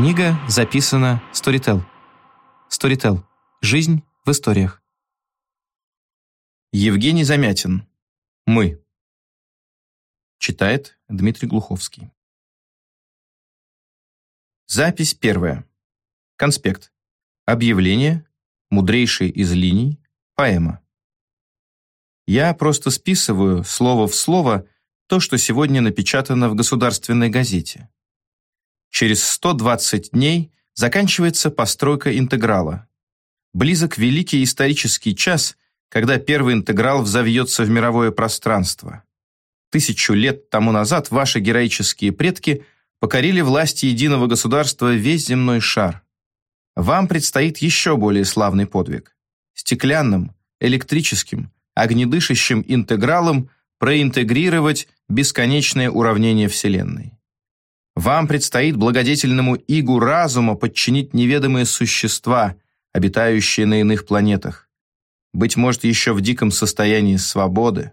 Книга записана Storytel. Storytel. Жизнь в историях. Евгений Замятин. Мы. Читает Дмитрий Глуховский. Запись первая. Конспект. Объявление. Мудрейший из линий. Поэма. Я просто списываю слово в слово то, что сегодня напечатано в государственной газете. Через 120 дней заканчивается постройка интеграла. Близок великий исторический час, когда первый интеграл взовьется в мировое пространство. Тысячу лет тому назад ваши героические предки покорили власти единого государства весь земной шар. Вам предстоит еще более славный подвиг. Стеклянным, электрическим, огнедышащим интегралом проинтегрировать бесконечное уравнение Вселенной. Вам предстоит благодетельному игу разума подчинить неведомые существа, обитающие на иных планетах. Быть может, еще в диком состоянии свободы.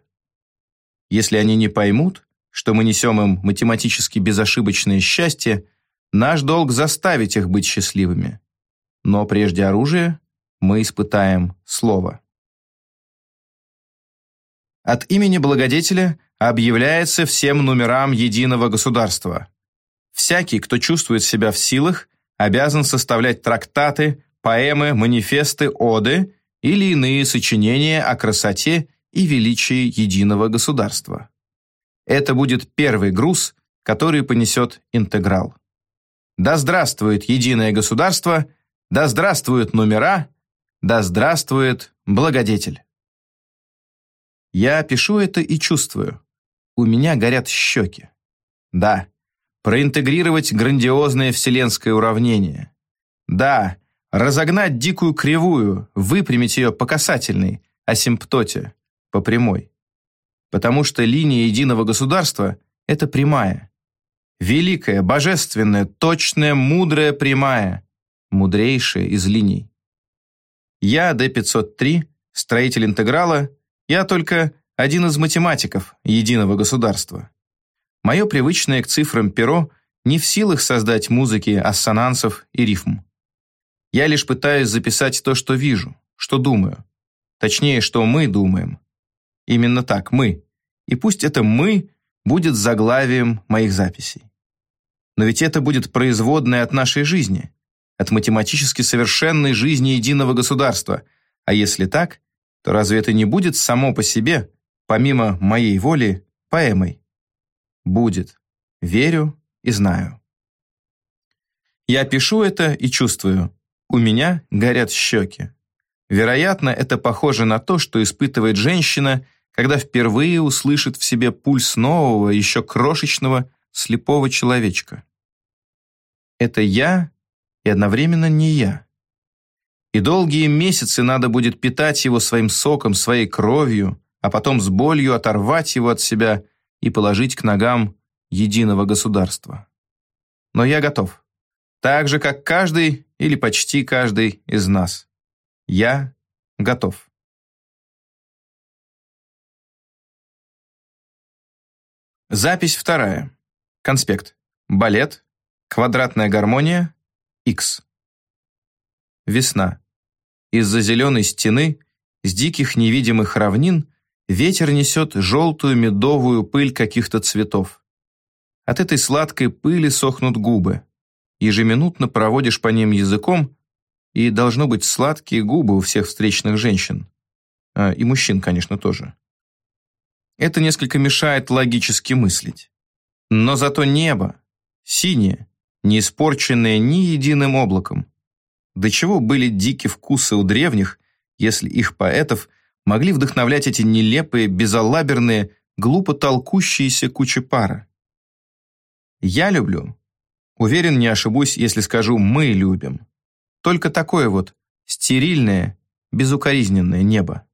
Если они не поймут, что мы несем им математически безошибочное счастье, наш долг заставить их быть счастливыми. Но прежде оружия мы испытаем слово. От имени благодетеля объявляется всем номерам единого государства. Всякий, кто чувствует себя в силах, обязан составлять трактаты, поэмы, манифесты, оды или иные сочинения о красоте и величии единого государства. Это будет первый груз, который понесет интеграл. Да здравствует единое государство, да здравствуют номера, да здравствует благодетель. Я пишу это и чувствую. У меня горят щеки. Да, проинтегрировать грандиозное вселенское уравнение. Да, разогнать дикую кривую, выпрямить ее по касательной, асимптоте, по прямой. Потому что линия единого государства – это прямая. Великая, божественная, точная, мудрая прямая, мудрейшая из линий. Я, Д-503, строитель интеграла, я только один из математиков единого государства. Мое привычное к цифрам перо не в силах создать музыки, ассонансов и рифм. Я лишь пытаюсь записать то, что вижу, что думаю. Точнее, что мы думаем. Именно так, мы. И пусть это «мы» будет заглавием моих записей. Но ведь это будет производное от нашей жизни, от математически совершенной жизни единого государства. А если так, то разве это не будет само по себе, помимо моей воли, поэмой? Будет. Верю и знаю. Я пишу это и чувствую. У меня горят щеки. Вероятно, это похоже на то, что испытывает женщина, когда впервые услышит в себе пульс нового, еще крошечного, слепого человечка. Это я и одновременно не я и долгие месяцы надо будет питать его своим соком, своей кровью, а потом с болью оторвать его от себя и положить к ногам единого государства. Но я готов. Так же, как каждый или почти каждый из нас. Я готов. Запись вторая. Конспект. Балет. Квадратная гармония. X. Весна. Из-за зеленой стены, с диких невидимых равнин, ветер несет желтую медовую пыль каких-то цветов. От этой сладкой пыли сохнут губы. Ежеминутно проводишь по ним языком, и должно быть сладкие губы у всех встречных женщин. А, и мужчин, конечно, тоже. Это несколько мешает логически мыслить. Но зато небо, синее, не испорченное ни единым облаком, до чего были дикие вкусы у древних, если их поэтов могли вдохновлять эти нелепые, безалаберные, глупо толкущиеся кучи пара. Я люблю. Уверен, не ошибусь, если скажу «мы любим». Только такое вот стерильное, безукоризненное небо.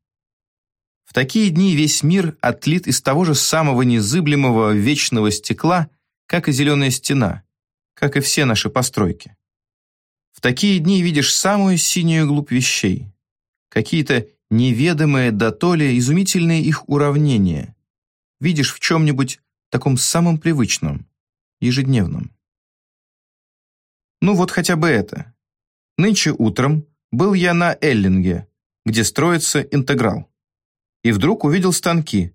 В такие дни весь мир отлит из того же самого незыблемого вечного стекла, как и зеленая стена, как и все наши постройки. В такие дни видишь самую синюю глубь вещей. Какие-то неведомые до толи изумительные их уравнения. Видишь в чем-нибудь таком самом привычном, ежедневном. Ну вот хотя бы это. Нынче утром был я на Эллинге, где строится интеграл. И вдруг увидел станки.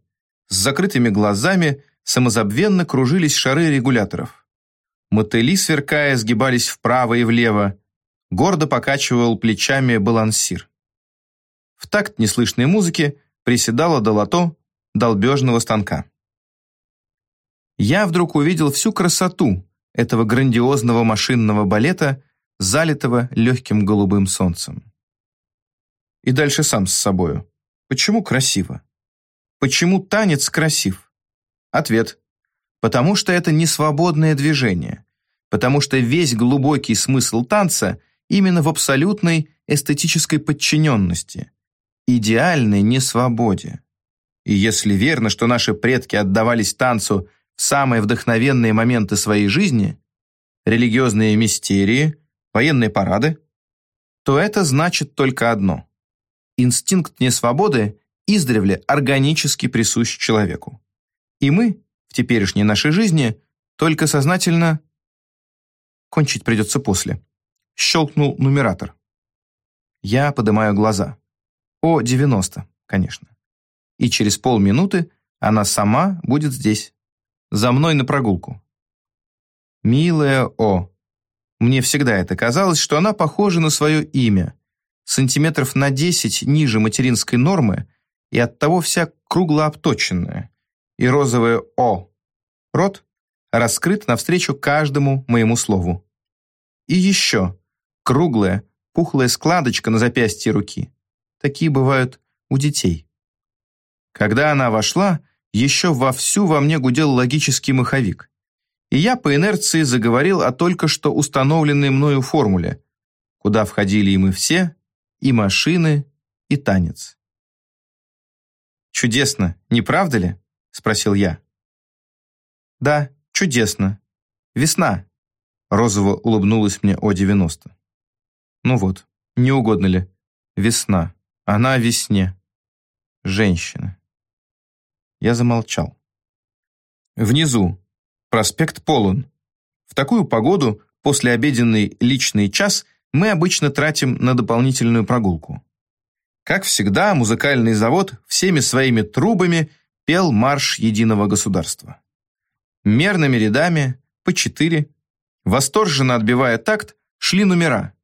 С закрытыми глазами самозабвенно кружились шары регуляторов. Мотыли, сверкая, сгибались вправо и влево. Гордо покачивал плечами балансир. В такт неслышной музыки приседало долото долбежного станка. Я вдруг увидел всю красоту этого грандиозного машинного балета, залитого легким голубым солнцем. И дальше сам с собою. Почему красиво? Почему танец красив? Ответ. Потому что это не свободное движение. Потому что весь глубокий смысл танца именно в абсолютной эстетической подчиненности, идеальной несвободе. И если верно, что наши предки отдавались танцу в самые вдохновенные моменты своей жизни, религиозные мистерии, военные парады, то это значит только одно. Инстинкт несвободы издревле органически присущ человеку. И мы, в теперешней нашей жизни, только сознательно... Кончить придется после. Щелкнул нумератор. Я поднимаю глаза. О, 90, конечно. И через полминуты она сама будет здесь. За мной на прогулку. Милая О. Мне всегда это казалось, что она похожа на свое имя. Сантиметров на 10 ниже материнской нормы и оттого вся круглообточенная. И розовое О. Рот раскрыт навстречу каждому моему слову. И еще круглая, пухлая складочка на запястье руки. Такие бывают у детей. Когда она вошла, еще вовсю во мне гудел логический маховик. И я по инерции заговорил о только что установленной мною формуле, куда входили и мы все, и машины, и танец. «Чудесно, не правда ли?» — спросил я. «Да, чудесно. Весна», — розово улыбнулась мне О-90. «Ну вот, не угодно ли? Весна. Она о весне. Женщина». Я замолчал. Внизу. Проспект полон. В такую погоду, после обеденный личный час, мы обычно тратим на дополнительную прогулку. Как всегда, музыкальный завод всеми своими трубами пел марш единого государства. Мерными рядами, по четыре, восторженно отбивая такт, шли номера.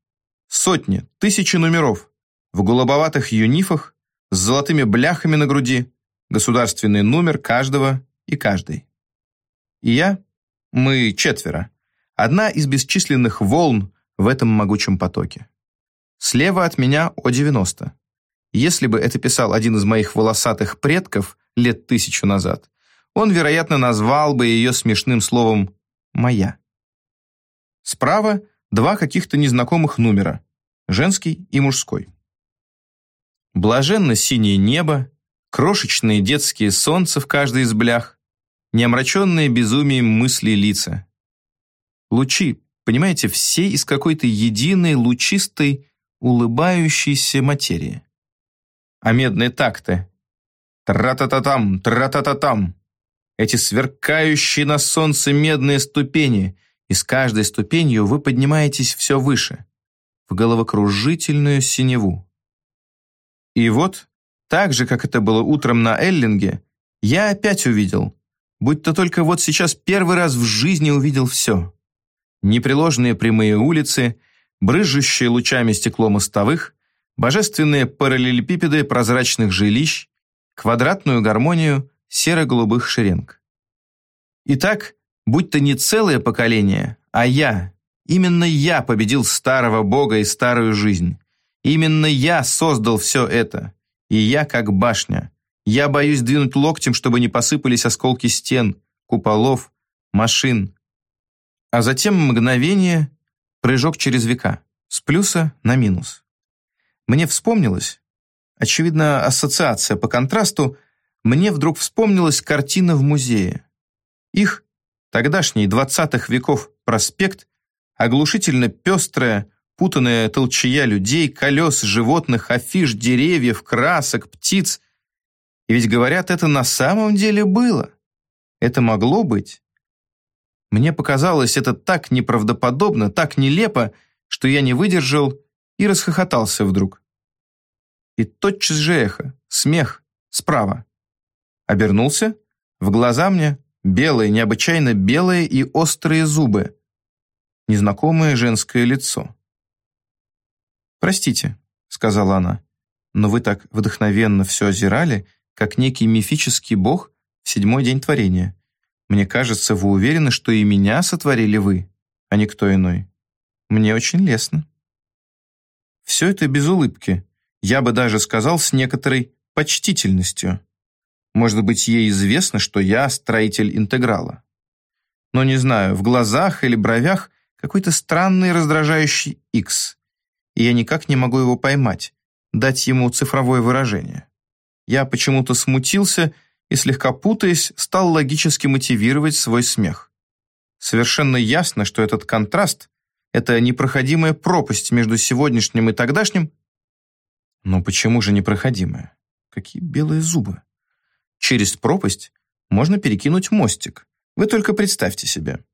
Сотни, тысячи номеров, в голубоватых юнифах, с золотыми бляхами на груди, государственный номер каждого и каждой. И я, мы четверо, одна из бесчисленных волн в этом могучем потоке. Слева от меня О-90. Если бы это писал один из моих волосатых предков лет тысячу назад, он, вероятно, назвал бы ее смешным словом «моя». Справа два каких-то незнакомых номера, женский и мужской. Блаженно синее небо, крошечные детские солнца в каждой из блях, неомраченные безумием мысли лица. Лучи, понимаете, все из какой-то единой, лучистой, улыбающейся материи. А медные такты. Тра-та-та-там, тра-та-та-там. Эти сверкающие на солнце медные ступени, и с каждой ступенью вы поднимаетесь все выше, в головокружительную синеву. И вот так же, как это было утром на Эллинге, я опять увидел, будь-то только вот сейчас первый раз в жизни увидел все. Непреложные прямые улицы, брызжущие лучами стекло мостовых, божественные параллелепипеды прозрачных жилищ, квадратную гармонию серо-голубых шеренг. Итак, будь-то не целое поколение, а я, именно я победил старого бога и старую жизнь. Именно я создал все это. И я как башня. Я боюсь двинуть локтем, чтобы не посыпались осколки стен, куполов, машин. А затем мгновение, прыжок через века, с плюса на минус. Мне вспомнилось, очевидно, ассоциация по контрасту, мне вдруг вспомнилась картина в музее. Их, тогдашний двадцатых веков проспект, оглушительно пестрая, путанная толчая людей, колес, животных, афиш, деревьев, красок, птиц. И ведь, говорят, это на самом деле было. Это могло быть. Мне показалось это так неправдоподобно, так нелепо, что я не выдержал и расхохотался вдруг. И тотчас же эхо, смех, справа. Обернулся, в глаза мне белые, необычайно белые и острые зубы. Незнакомое женское лицо. «Простите», — сказала она, «но вы так вдохновенно все озирали, как некий мифический бог в седьмой день творения. Мне кажется, вы уверены, что и меня сотворили вы, а не кто иной. Мне очень лестно». Все это без улыбки, я бы даже сказал с некоторой почтительностью. Может быть, ей известно, что я строитель интеграла. Но не знаю, в глазах или бровях какой-то странный раздражающий X, и я никак не могу его поймать, дать ему цифровое выражение. Я почему-то смутился и, слегка путаясь, стал логически мотивировать свой смех. Совершенно ясно, что этот контраст — это непроходимая пропасть между сегодняшним и тогдашним, но почему же непроходимая? Какие белые зубы. Через пропасть можно перекинуть мостик. Вы только представьте себе.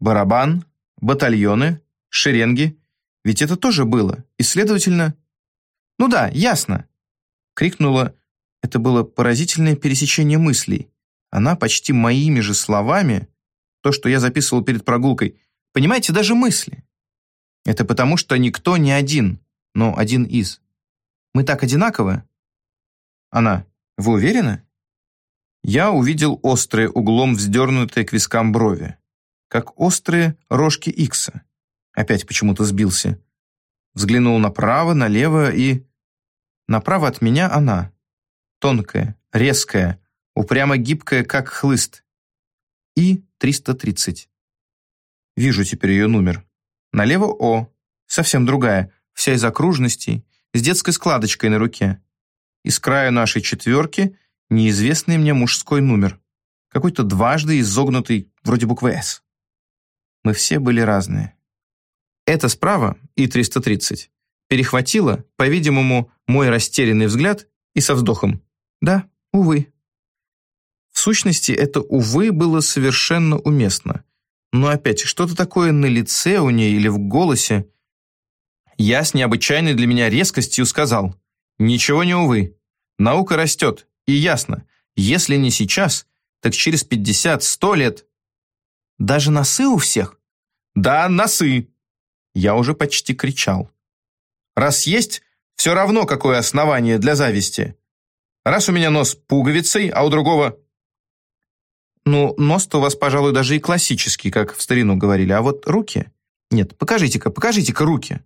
Барабан, батальоны, шеренги. Ведь это тоже было. И, следовательно... «Ну да, ясно!» Крикнула. Это было поразительное пересечение мыслей. Она почти моими же словами, то, что я записывал перед прогулкой, понимаете, даже мысли. Это потому, что никто не один, но один из. Мы так одинаковы?» Она. «Вы уверены?» Я увидел острые углом вздернутые к вискам брови, как острые рожки Икса. Опять почему-то сбился. Взглянул направо, налево и... Направо от меня она. Тонкая, резкая, упрямо гибкая, как хлыст. И 330. Вижу теперь ее номер. Налево О, совсем другая, вся из окружностей, с детской складочкой на руке. Из края нашей четверки неизвестный мне мужской номер. Какой-то дважды изогнутый, вроде буквы «С». Мы все были разные. Это справа, И-330, перехватило, по-видимому, мой растерянный взгляд и со вздохом. Да, увы. В сущности, это «увы» было совершенно уместно. Но опять, что-то такое на лице у нее или в голосе, я с необычайной для меня резкостью сказал, «Ничего не увы. Наука растет, и ясно, если не сейчас, так через 50-100 лет». «Даже носы у всех?» «Да, носы!» Я уже почти кричал. «Раз есть, все равно какое основание для зависти. Раз у меня нос пуговицей, а у другого...» «Ну, нос-то у вас, пожалуй, даже и классический, как в старину говорили, а вот руки...» «Нет, покажите-ка, покажите-ка руки!»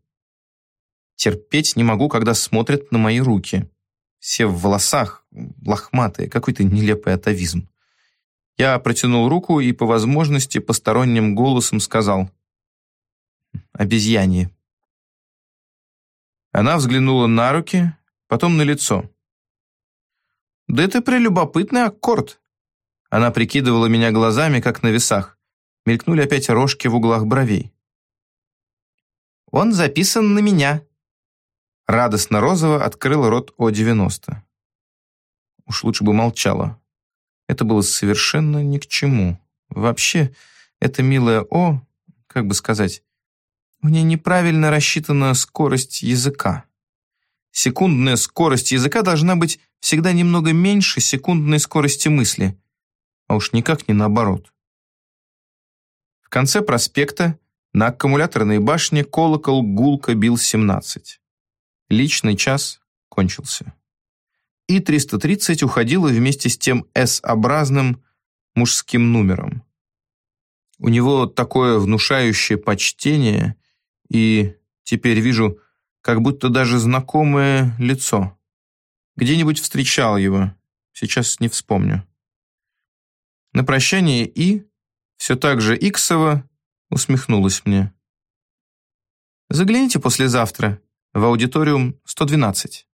Терпеть не могу, когда смотрят на мои руки. Все в волосах, лохматые, какой-то нелепый атовизм. Я протянул руку и, по возможности, посторонним голосом сказал «Обезьянье». Она взглянула на руки, потом на лицо. «Да это прелюбопытный аккорд». Она прикидывала меня глазами, как на весах. Мелькнули опять рожки в углах бровей. «Он записан на меня», Радостно розово открыла рот О-90. Уж лучше бы молчала. Это было совершенно ни к чему. Вообще, эта милая О, как бы сказать, у нее неправильно рассчитана скорость языка. Секундная скорость языка должна быть всегда немного меньше секундной скорости мысли, а уж никак не наоборот. В конце проспекта на аккумуляторной башне колокол гулко бил 17. Личный час кончился. И 330 уходила вместе с тем S-образным мужским номером. У него такое внушающее почтение, и теперь вижу, как будто даже знакомое лицо. Где-нибудь встречал его, сейчас не вспомню. На прощание И, все так же Иксова, усмехнулась мне. «Загляните послезавтра в аудиториум 112.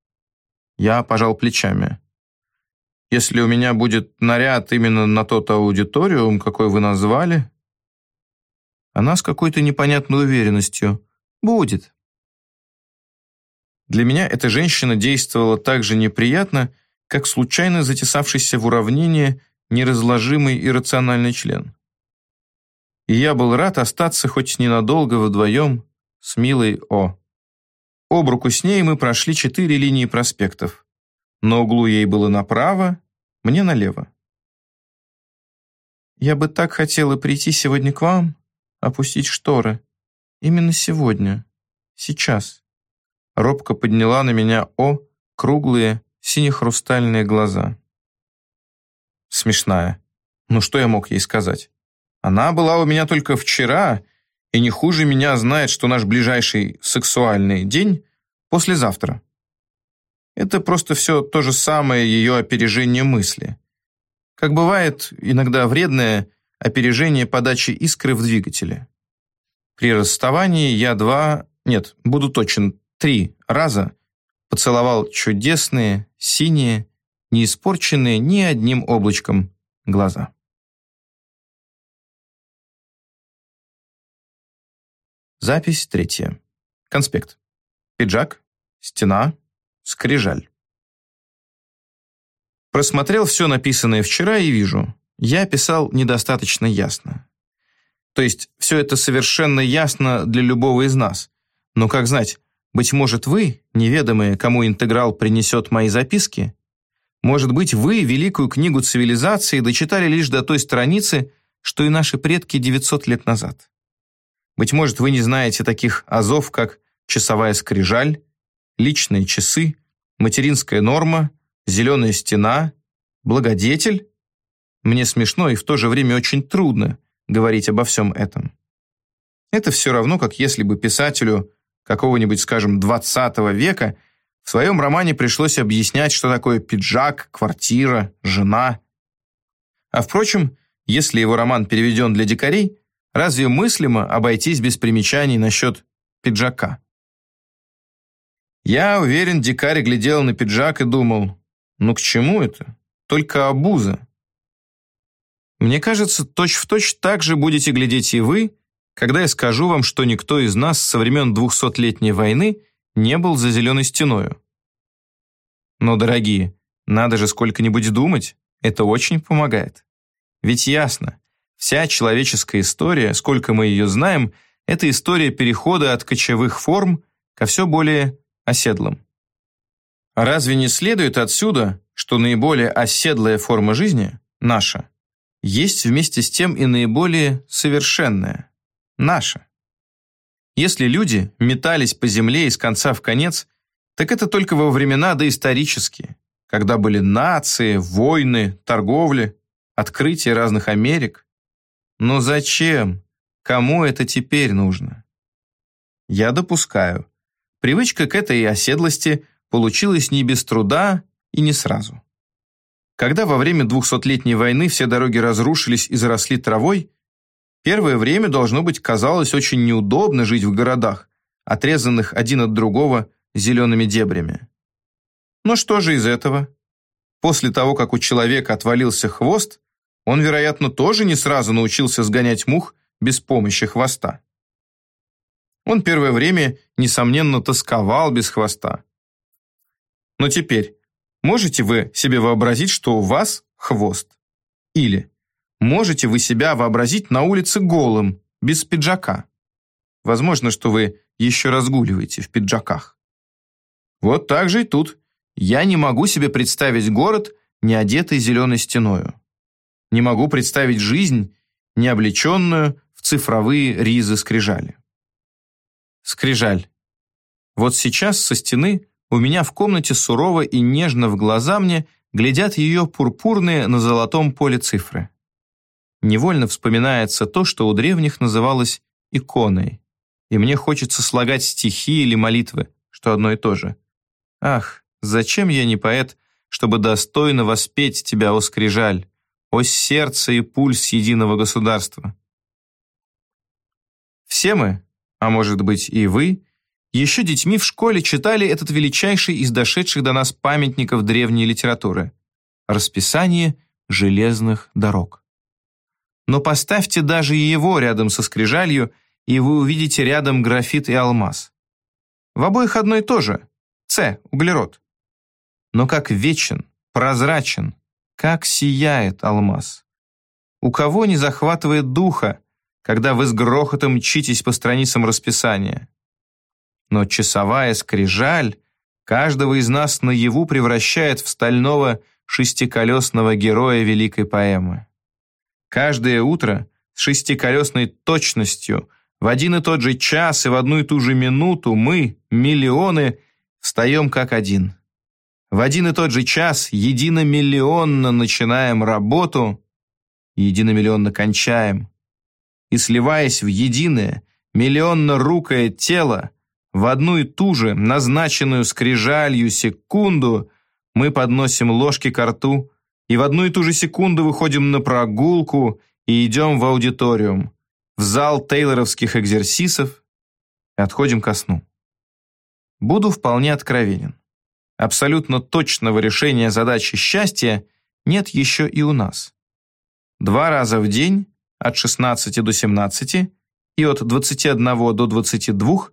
Я пожал плечами. Если у меня будет наряд именно на тот аудиториум, какой вы назвали... Она с какой-то непонятной уверенностью. Будет. Для меня эта женщина действовала так же неприятно, как случайно затесавшийся в уравнение неразложимый иррациональный член. и я был рад остаться хоть ненадолго вдвоем с милой О. Об руку с ней мы прошли четыре линии проспектов. На углу ей было направо, мне налево. «Я бы так хотела прийти сегодня к вам, опустить шторы. Именно сегодня. Сейчас». Робко подняла на меня О круглые сине-хрустальные глаза. Смешная. Ну что я мог ей сказать? Она была у меня только вчера, и не хуже меня знает, что наш ближайший сексуальный день послезавтра. Это просто все то же самое ее опережение мысли. Как бывает иногда вредное опережение подачи искры в двигателе. При расставании я два, нет, буду точен, три раза поцеловал чудесные, синие, не испорченные ни одним облачком глаза. Запись третья. Конспект. Пиджак, стена, скрижаль. Просмотрел все написанное вчера и вижу, я писал недостаточно ясно. То есть все это совершенно ясно для любого из нас. Но как знать, быть может вы, неведомые, кому интеграл принесет мои записки, может быть вы великую книгу цивилизации дочитали лишь до той страницы, что и наши предки 900 лет назад. Быть может вы не знаете таких азов, как часовая скрижаль, личные часы, материнская норма, зеленая стена, благодетель. Мне смешно и в то же время очень трудно говорить обо всем этом. Это все равно, как если бы писателю какого-нибудь, скажем, 20 века в своем романе пришлось объяснять, что такое пиджак, квартира, жена. А впрочем, если его роман переведен для дикарей, разве мыслимо обойтись без примечаний насчет пиджака? Я уверен, дикарь глядел на пиджак и думал, ну к чему это? Только обуза. Мне кажется, точь-в-точь точь так же будете глядеть и вы, когда я скажу вам, что никто из нас со времен двухсотлетней войны не был за зеленой стеною. Но, дорогие, надо же сколько-нибудь думать, это очень помогает. Ведь ясно, вся человеческая история, сколько мы ее знаем, это история перехода от кочевых форм ко все более оседлым. А разве не следует отсюда, что наиболее оседлая форма жизни, наша, есть вместе с тем и наиболее совершенная, наша? Если люди метались по земле из конца в конец, так это только во времена доисторические, когда были нации, войны, торговля, открытие разных Америк. Но зачем? Кому это теперь нужно? Я допускаю, Привычка к этой оседлости получилась не без труда и не сразу. Когда во время двухсотлетней войны все дороги разрушились и заросли травой, первое время, должно быть, казалось очень неудобно жить в городах, отрезанных один от другого зелеными дебрями. Но что же из этого? После того, как у человека отвалился хвост, он, вероятно, тоже не сразу научился сгонять мух без помощи хвоста. Он первое время, несомненно, тосковал без хвоста. Но теперь, можете вы себе вообразить, что у вас хвост? Или можете вы себя вообразить на улице голым, без пиджака? Возможно, что вы еще разгуливаете в пиджаках. Вот так же и тут. Я не могу себе представить город, не одетый зеленой стеною. Не могу представить жизнь, не облеченную в цифровые ризы скрижали. Скрижаль. Вот сейчас со стены у меня в комнате сурово и нежно в глаза мне глядят ее пурпурные на золотом поле цифры. Невольно вспоминается то, что у древних называлось иконой, и мне хочется слагать стихи или молитвы, что одно и то же. Ах, зачем я не поэт, чтобы достойно воспеть тебя, о скрижаль, о сердце и пульс единого государства? Все мы, а может быть и вы, еще детьми в школе читали этот величайший из дошедших до нас памятников древней литературы «Расписание железных дорог». Но поставьте даже его рядом со скрижалью, и вы увидите рядом графит и алмаз. В обоих одно и то же – С, углерод. Но как вечен, прозрачен, как сияет алмаз. У кого не захватывает духа, когда вы с грохотом мчитесь по страницам расписания. Но часовая скрижаль каждого из нас наяву превращает в стального шестиколесного героя великой поэмы. Каждое утро с шестиколесной точностью в один и тот же час и в одну и ту же минуту мы, миллионы, встаем как один. В один и тот же час единомиллионно начинаем работу, единомиллионно кончаем. И сливаясь в единое, миллионно-рукое тело, в одну и ту же, назначенную скрижалью секунду, мы подносим ложки к рту и в одну и ту же секунду выходим на прогулку и идем в аудиториум, в зал тейлоровских экзерсисов и отходим ко сну. Буду вполне откровенен. Абсолютно точного решения задачи счастья нет еще и у нас. Два раза в день от 16 до 17 и от 21 до 22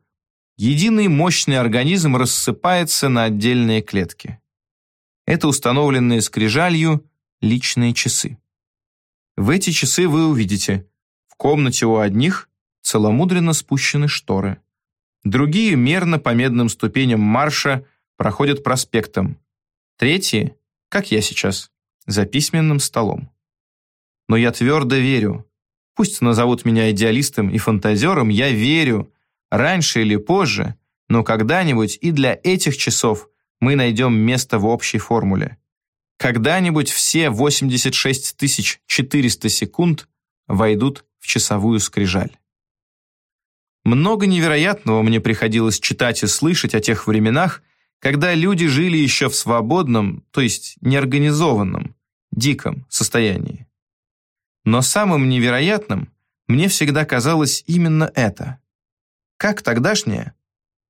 единый мощный организм рассыпается на отдельные клетки. Это установленные скрижалью личные часы. В эти часы вы увидите, в комнате у одних целомудренно спущены шторы. Другие мерно по медным ступеням марша проходят проспектом. Третьи, как я сейчас, за письменным столом. Но я твердо верю, пусть назовут меня идеалистом и фантазером, я верю, раньше или позже, но когда-нибудь и для этих часов мы найдем место в общей формуле. Когда-нибудь все 86 400 секунд войдут в часовую скрижаль. Много невероятного мне приходилось читать и слышать о тех временах, когда люди жили еще в свободном, то есть неорганизованном, диком состоянии. Но самым невероятным мне всегда казалось именно это. Как тогдашняя,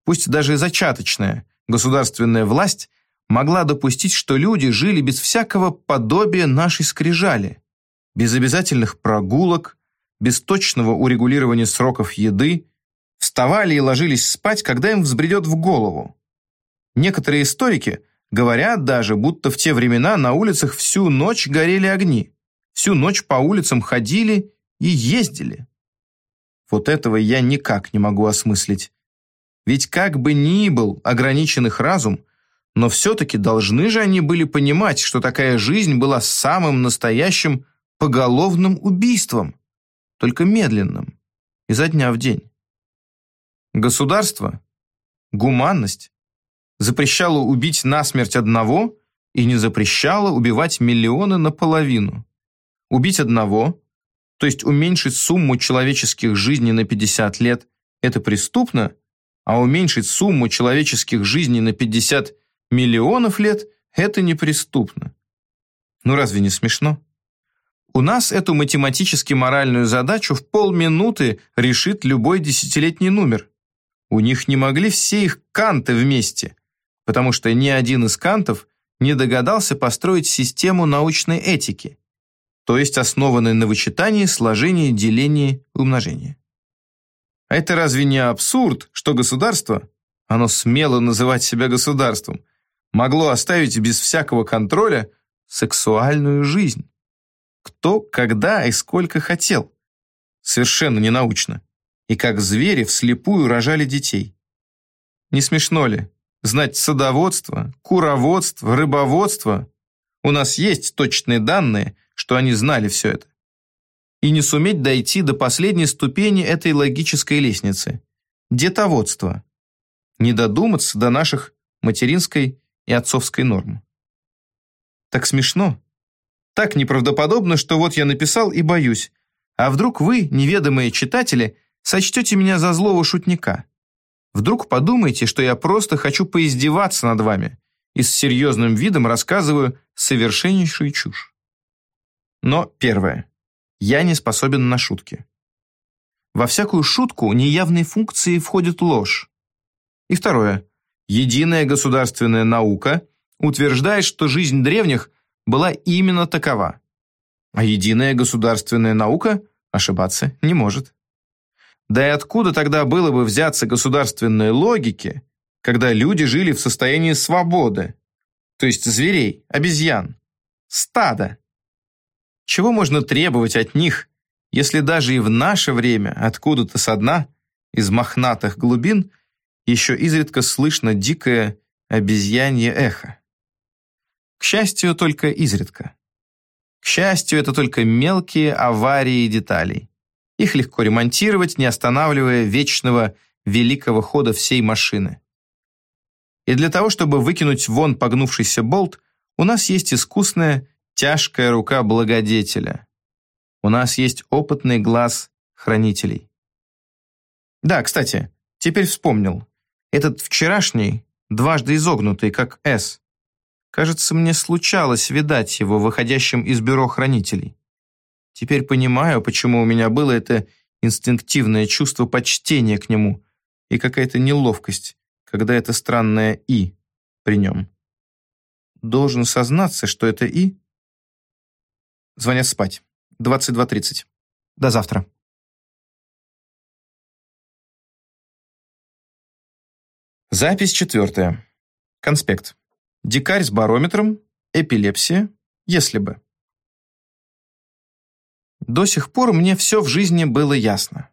пусть даже зачаточная, государственная власть могла допустить, что люди жили без всякого подобия нашей скрижали, без обязательных прогулок, без точного урегулирования сроков еды, вставали и ложились спать, когда им взбредет в голову. Некоторые историки говорят даже, будто в те времена на улицах всю ночь горели огни, всю ночь по улицам ходили и ездили. Вот этого я никак не могу осмыслить. Ведь как бы ни был ограничен их разум, но все-таки должны же они были понимать, что такая жизнь была самым настоящим поголовным убийством, только медленным, изо дня в день. Государство, гуманность запрещало убить насмерть одного и не запрещало убивать миллионы наполовину. Убить одного, то есть уменьшить сумму человеческих жизней на 50 лет, это преступно, а уменьшить сумму человеческих жизней на 50 миллионов лет – это неприступно. Ну разве не смешно? У нас эту математически-моральную задачу в полминуты решит любой десятилетний номер. У них не могли все их канты вместе, потому что ни один из кантов не догадался построить систему научной этики, то есть основанной на вычитании, сложении, делении, умножении. А это разве не абсурд, что государство, оно смело называть себя государством, могло оставить без всякого контроля сексуальную жизнь. Кто, когда и сколько хотел. Совершенно ненаучно. И как звери вслепую рожали детей. Не смешно ли? Знать садоводство, куроводство, рыбоводство. У нас есть точные данные, что они знали все это. И не суметь дойти до последней ступени этой логической лестницы. Детоводство. Не додуматься до наших материнской и отцовской нормы. Так смешно. Так неправдоподобно, что вот я написал и боюсь. А вдруг вы, неведомые читатели, сочтете меня за злого шутника? Вдруг подумаете, что я просто хочу поиздеваться над вами и с серьезным видом рассказываю совершеннейшую чушь. Но первое. Я не способен на шутки. Во всякую шутку неявной функции входит ложь. И второе единая государственная наука утверждает, что жизнь древних была именно такова. А единая государственная наука ошибаться не может. Да и откуда тогда было бы взяться государственной логике, когда люди жили в состоянии свободы, то есть зверей, обезьян, стада? Чего можно требовать от них, если даже и в наше время откуда-то со дна, из мохнатых глубин, еще изредка слышно дикое обезьянье эхо. К счастью, только изредка. К счастью, это только мелкие аварии деталей. Их легко ремонтировать, не останавливая вечного великого хода всей машины. И для того, чтобы выкинуть вон погнувшийся болт, у нас есть искусная, тяжкая рука благодетеля. У нас есть опытный глаз хранителей. Да, кстати, теперь вспомнил. Этот вчерашний, дважды изогнутый, как «С». Кажется, мне случалось видать его выходящим из бюро хранителей. Теперь понимаю, почему у меня было это инстинктивное чувство почтения к нему и какая-то неловкость, когда это странное «и» при нем. Должен сознаться, что это «и». Звонят спать. 22.30. До завтра. Запись четвертая. Конспект. Дикарь с барометром, эпилепсия, если бы. До сих пор мне все в жизни было ясно.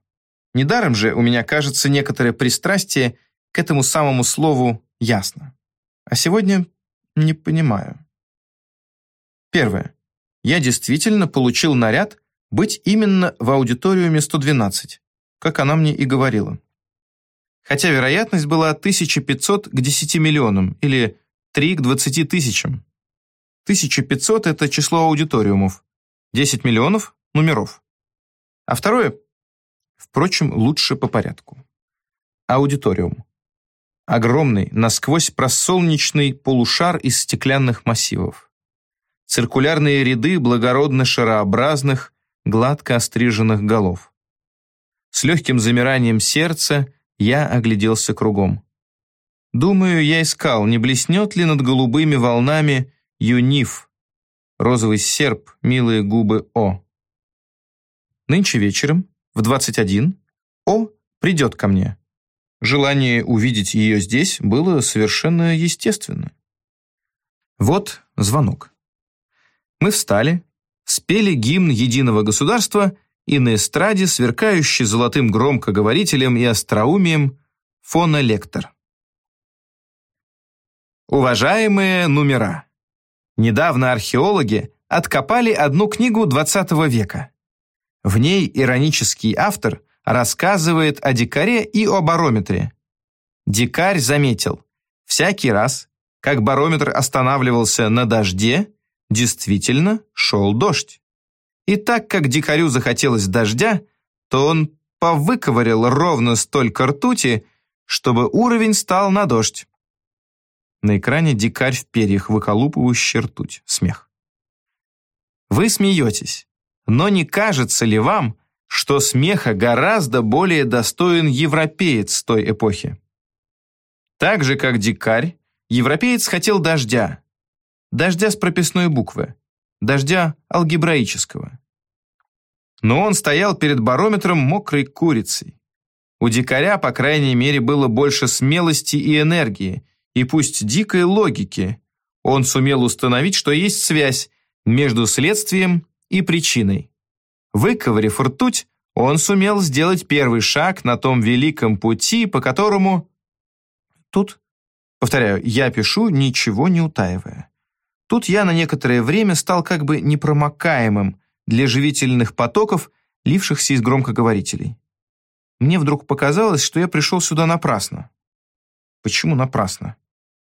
Недаром же у меня, кажется, некоторое пристрастие к этому самому слову «ясно». А сегодня не понимаю. Первое. Я действительно получил наряд быть именно в аудиториуме 112, как она мне и говорила. Хотя вероятность была 1500 к 10 миллионам или 3 к 20 тысячам. 1500 – это число аудиториумов, 10 миллионов – номеров. А второе, впрочем, лучше по порядку. Аудиториум. Огромный, насквозь просолнечный полушар из стеклянных массивов. Циркулярные ряды благородно шарообразных, гладко остриженных голов. С легким замиранием сердца я огляделся кругом. Думаю, я искал, не блеснет ли над голубыми волнами юниф, розовый серп, милые губы О. Нынче вечером, в 21, О придет ко мне. Желание увидеть ее здесь было совершенно естественно. Вот звонок. Мы встали, спели гимн единого государства и на эстраде, сверкающий золотым громкоговорителем и остроумием, фонолектор. Уважаемые номера! Недавно археологи откопали одну книгу XX века. В ней иронический автор рассказывает о дикаре и о барометре. Дикарь заметил, всякий раз, как барометр останавливался на дожде, действительно шел дождь. И так как дикарю захотелось дождя, то он повыковырял ровно столько ртути, чтобы уровень стал на дождь. На экране дикарь в перьях, выколупывающий ртуть. Смех. Вы смеетесь, но не кажется ли вам, что смеха гораздо более достоин европеец той эпохи? Так же, как дикарь, европеец хотел дождя. Дождя с прописной буквы. Дождя алгебраического. Но он стоял перед барометром мокрой курицей. У дикаря, по крайней мере, было больше смелости и энергии, и пусть дикой логики, он сумел установить, что есть связь между следствием и причиной. Выковырив ртуть, он сумел сделать первый шаг на том великом пути, по которому... Тут, повторяю, я пишу, ничего не утаивая. Тут я на некоторое время стал как бы непромокаемым для живительных потоков, лившихся из громкоговорителей. Мне вдруг показалось, что я пришел сюда напрасно. Почему напрасно?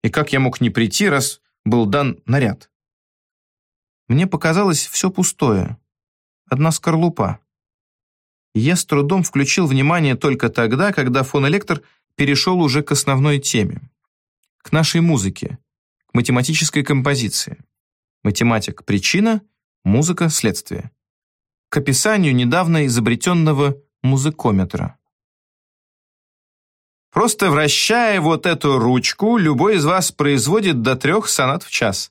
И как я мог не прийти, раз был дан наряд? Мне показалось все пустое. Одна скорлупа. Я с трудом включил внимание только тогда, когда фонолектор перешел уже к основной теме. К нашей музыке, математической композиции. Математик – причина, музыка – следствие. К описанию недавно изобретенного музыкометра. Просто вращая вот эту ручку, любой из вас производит до трех сонат в час.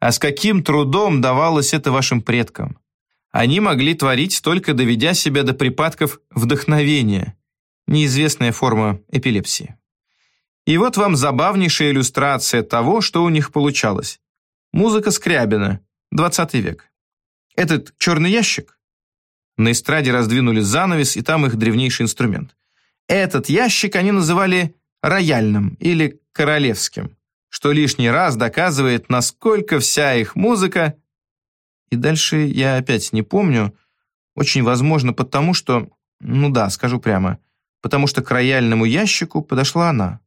А с каким трудом давалось это вашим предкам? Они могли творить, только доведя себя до припадков вдохновения, неизвестная форма эпилепсии. И вот вам забавнейшая иллюстрация того, что у них получалось. Музыка Скрябина, 20 век. Этот черный ящик, На эстраде раздвинули занавес, и там их древнейший инструмент. Этот ящик они называли рояльным или королевским, что лишний раз доказывает, насколько вся их музыка... И дальше я опять не помню, очень возможно потому, что... Ну да, скажу прямо, потому что к рояльному ящику подошла она.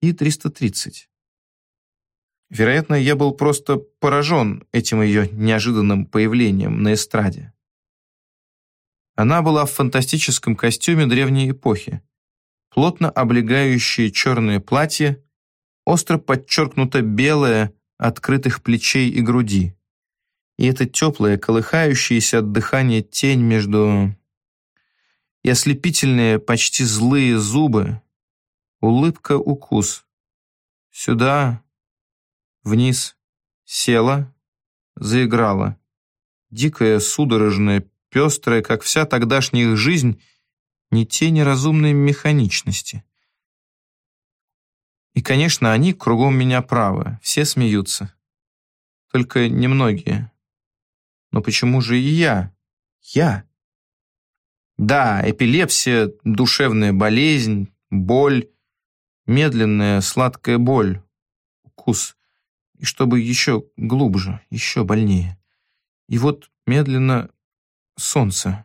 И 330. Вероятно, я был просто поражен этим ее неожиданным появлением на эстраде. Она была в фантастическом костюме древней эпохи. Плотно облегающее черное платье, остро подчеркнуто белое открытых плечей и груди. И эта теплая, колыхающаяся от дыхания тень между... И ослепительные, почти злые зубы. Улыбка-укус. Сюда, вниз, села, заиграла. Дикая, судорожная, пестрая, как вся тогдашняя их жизнь, ни тени разумной механичности. И, конечно, они кругом меня правы, все смеются. Только немногие. Но почему же и я? Я? Да, эпилепсия, душевная болезнь, боль, медленная сладкая боль, укус. И чтобы еще глубже, еще больнее. И вот медленно солнце.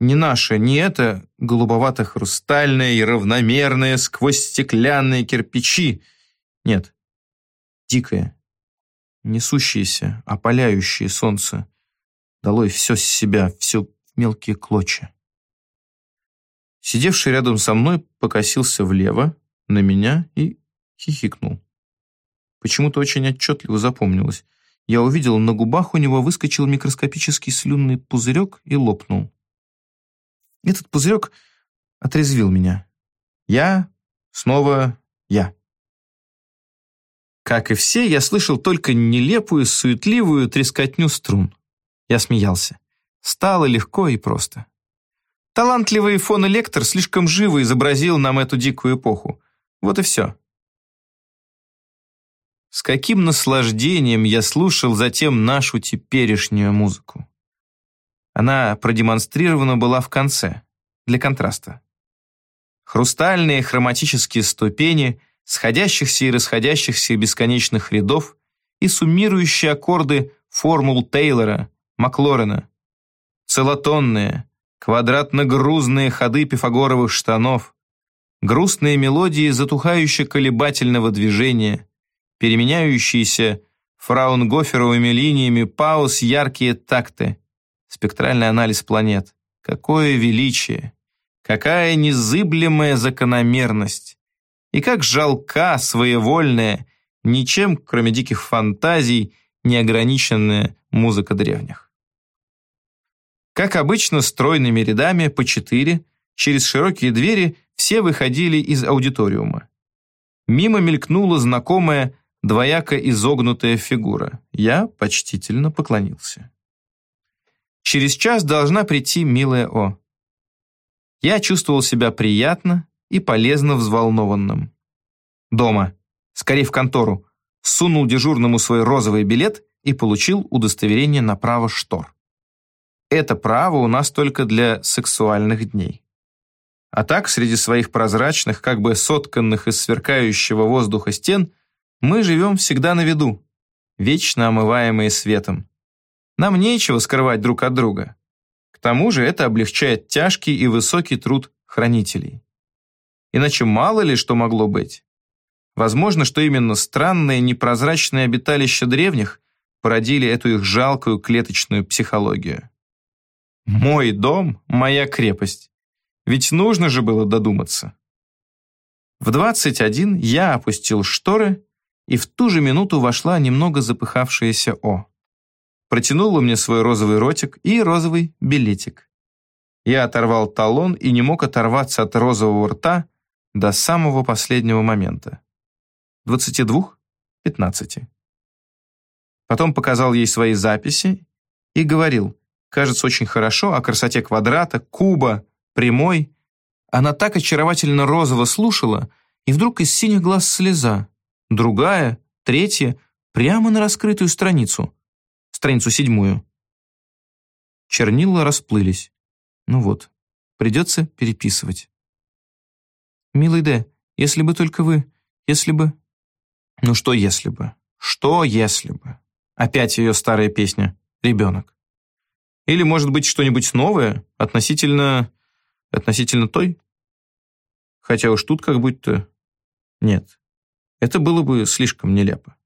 Не наше, не это голубовато-хрустальное и равномерное сквозь стеклянные кирпичи. Нет, дикое, несущееся, опаляющее солнце. Долой все с себя, все мелкие клочья. Сидевший рядом со мной покосился влево, на меня и хихикнул. Почему-то очень отчетливо запомнилось я увидел, на губах у него выскочил микроскопический слюнный пузырек и лопнул. Этот пузырек отрезвил меня. Я, снова я. Как и все, я слышал только нелепую, суетливую трескотню струн. Я смеялся. Стало легко и просто. Талантливый фон-электор слишком живо изобразил нам эту дикую эпоху. Вот и все. С каким наслаждением я слушал затем нашу теперешнюю музыку. Она продемонстрирована была в конце, для контраста. Хрустальные хроматические ступени сходящихся и расходящихся бесконечных рядов и суммирующие аккорды формул Тейлора, Маклорена, целотонные, квадратно-грузные ходы пифагоровых штанов, грустные мелодии затухающе-колебательного движения, переменяющиеся фраунгоферовыми линиями пауз яркие такты, спектральный анализ планет. Какое величие! Какая незыблемая закономерность! И как жалка, своевольная, ничем, кроме диких фантазий, неограниченная музыка древних. Как обычно, стройными рядами по четыре, через широкие двери все выходили из аудиториума. Мимо мелькнула знакомая двояко изогнутая фигура. Я почтительно поклонился. Через час должна прийти милая О. Я чувствовал себя приятно и полезно взволнованным. Дома. Скорее в контору. Сунул дежурному свой розовый билет и получил удостоверение на право штор. Это право у нас только для сексуальных дней. А так, среди своих прозрачных, как бы сотканных из сверкающего воздуха стен – мы живем всегда на виду, вечно омываемые светом. Нам нечего скрывать друг от друга. К тому же это облегчает тяжкий и высокий труд хранителей. Иначе мало ли что могло быть. Возможно, что именно странные непрозрачные обиталища древних породили эту их жалкую клеточную психологию. Мой дом – моя крепость. Ведь нужно же было додуматься. В 21 я опустил шторы и в ту же минуту вошла немного запыхавшаяся О. Протянула мне свой розовый ротик и розовый билетик. Я оторвал талон и не мог оторваться от розового рта до самого последнего момента. 22-15. Потом показал ей свои записи и говорил, кажется, очень хорошо о красоте квадрата, куба, прямой. Она так очаровательно розово слушала, и вдруг из синих глаз слеза другая, третья, прямо на раскрытую страницу, страницу седьмую. Чернила расплылись. Ну вот, придется переписывать. «Милый Д, если бы только вы, если бы...» «Ну что если бы? Что если бы?» Опять ее старая песня «Ребенок». Или, может быть, что-нибудь новое относительно... относительно той? Хотя уж тут как будто... Нет, это было бы слишком нелепо.